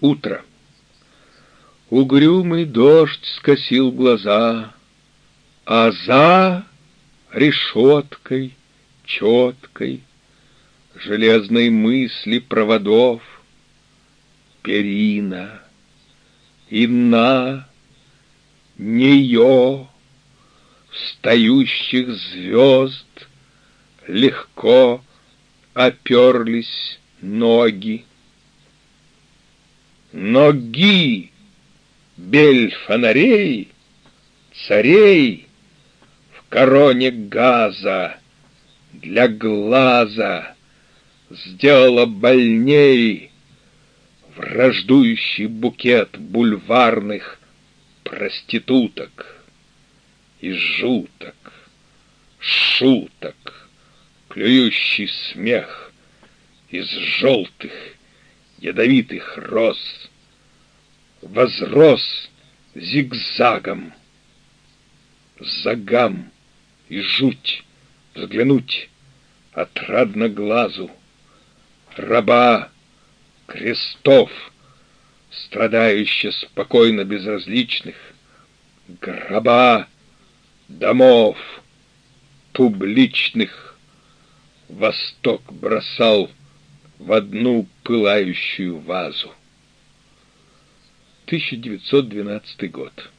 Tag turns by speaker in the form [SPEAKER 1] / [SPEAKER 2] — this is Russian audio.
[SPEAKER 1] Утро. Угрюмый дождь скосил глаза, А за решеткой четкой Железной мысли проводов Перина, и на нее Встающих звезд легко оперлись ноги. Ноги бель фонарей, царей в короне газа для глаза сделала больней враждующий букет бульварных проституток и жуток, шуток, клюющий смех из желтых ядовитых роз возрос зигзагом, загам и жуть взглянуть отрадно глазу раба крестов, страдающих спокойно безразличных, гроба домов публичных Восток бросал в одну пылающую вазу. 1912 год.